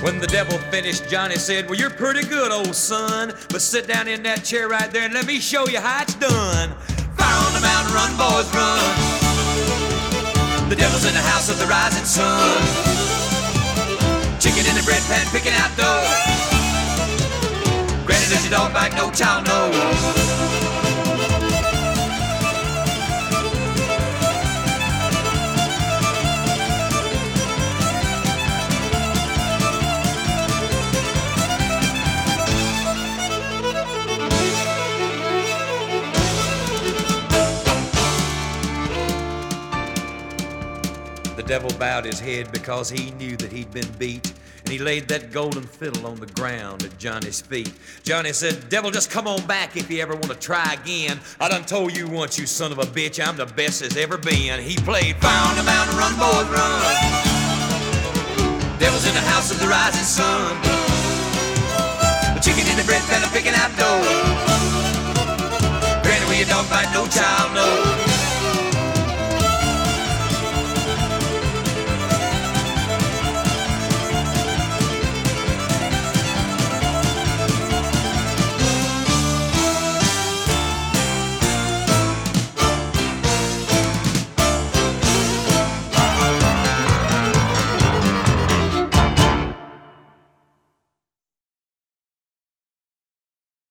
When the devil finished, Johnny said, Well, you're pretty good, old son. But sit down in that chair right there and let me show you how it's done. Fire on the mountain, run, boys, run. The devil's in the house of the rising sun. Chicken in the bread pan, picking out dough. Granny, does your dog bite? No child knows. The devil bowed his head because he knew that he'd been beat, and he laid that golden fiddle on the ground at Johnny's feet. Johnny said, Devil, just come on back if you ever want to try again. I done told you once, you son of a bitch, I'm the best as ever been. He played on the Mountain, Run, Boys, Run. Devil's in the house of the rising sun. The chicken in the bread pan, picking out dough. Granny, your dog bite, no child knows.